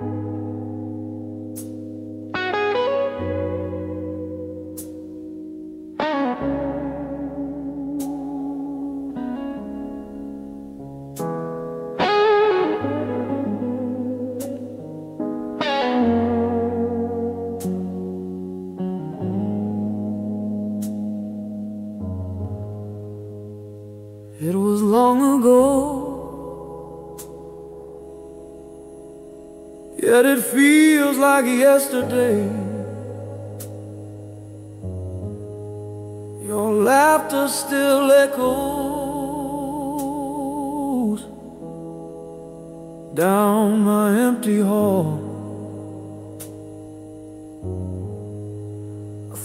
It was long ago, yet it feels like yesterday. Your laughter still echoes down my empty hall.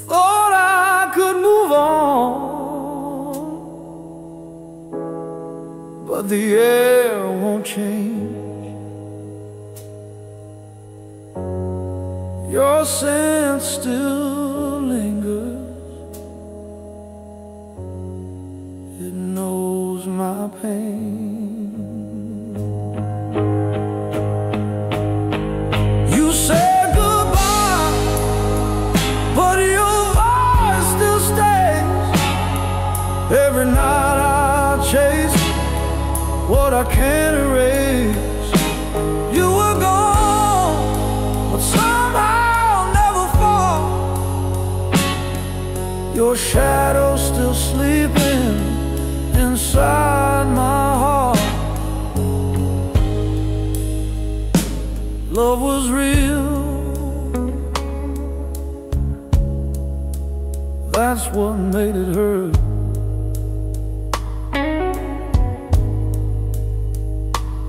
Thought I could move on. but the air won't change. Your scent still lingers, it knows my pain. You said goodbye, but your voice still stays every night I chase what I can't erase. Your shadow still sleeping inside my heart. Love was real. That's what made it hurt.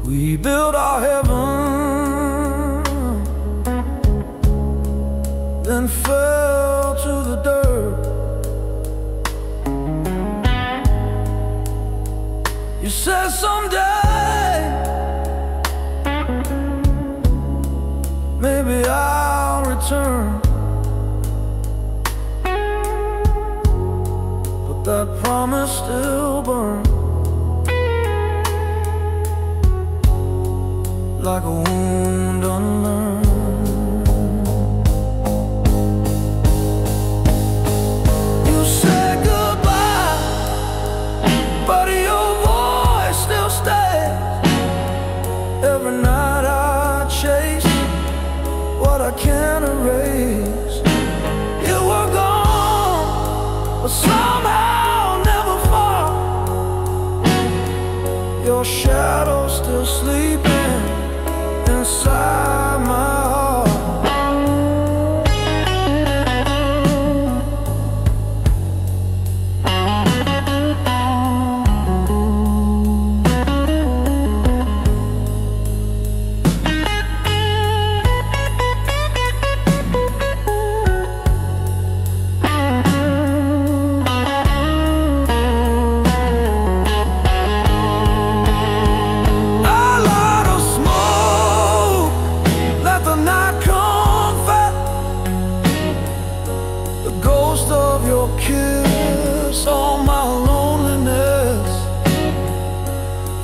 We built our heaven, someday, maybe I'll return. But that promise still burns. like a wound unlearned. I can't erase. You were gone, but somehow never far. Your shadow still sleeping ghost of your kiss on my loneliness.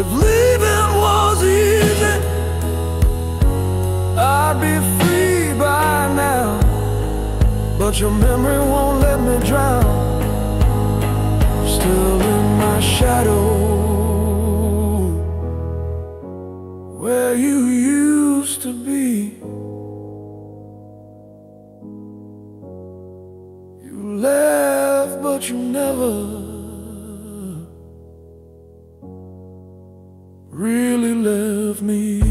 If leaving was easy, I'd be free by now. But your memory won't let me drown. You never really left me.